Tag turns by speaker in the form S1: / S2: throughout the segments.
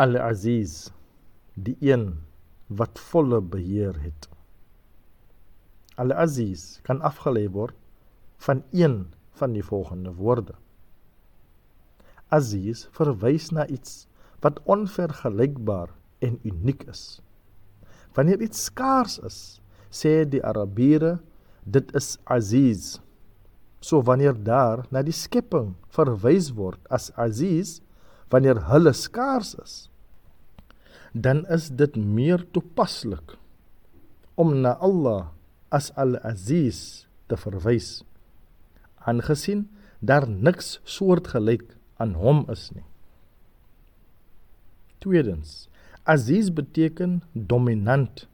S1: Al-Aziz, die een wat volle beheer het. Al-Aziz kan afgelei word van een van die volgende woorde. Aziz verwys na iets wat onvergelykbaar en uniek is. Wanneer iets skaars is, sê die Arabiere dit is Aziz. So wanneer daar na die skepping verwys word as Aziz, wanneer hulle skaars is, dan is dit meer toepaslik om na Allah as Al-Aziz te verwys aangesien daar niks soortgelyk aan hom is nie. Tweedens, Aziz beteken dominant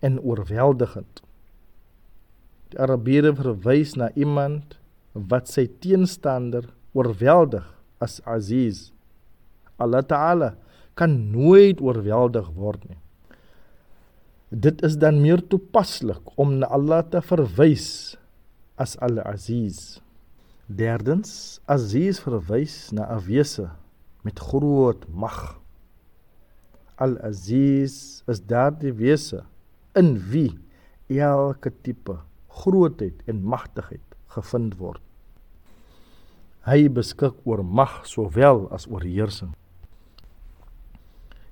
S1: en oorweldigend. Die Arabiere verwys na iemand wat sy teenstander oorweldig as Aziz. Allah Ta'ala kan nooit oorweldig word nie. Dit is dan meer toepaslik om na Allah te verwys as Al-Aziz. Derdens, Aziz verwys na 'n wese met groot mag. Al-Aziz is daardie wese in wie elke tipe grootheid en magtigheid gevind word. Hy beskik oor mag sowel as oor heersing.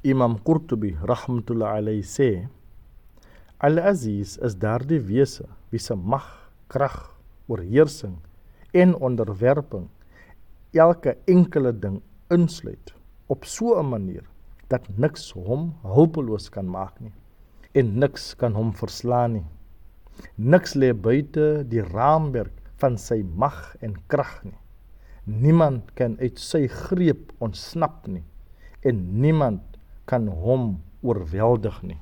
S1: Imam Qurtubi rahmatullah alayhi sê Al-Aziz is daardie wese wie se mag, krag, oorheersing en onderwerping elke enkele ding insluit op so 'n manier dat niks hom hulpeloos kan maak nie en niks kan hom verslaan nie. Niks lê buite die raamwerk van sy mag en krag nie. Niemand kan uit sy greep ontsnap nie en niemand kan hom oorweldig nie.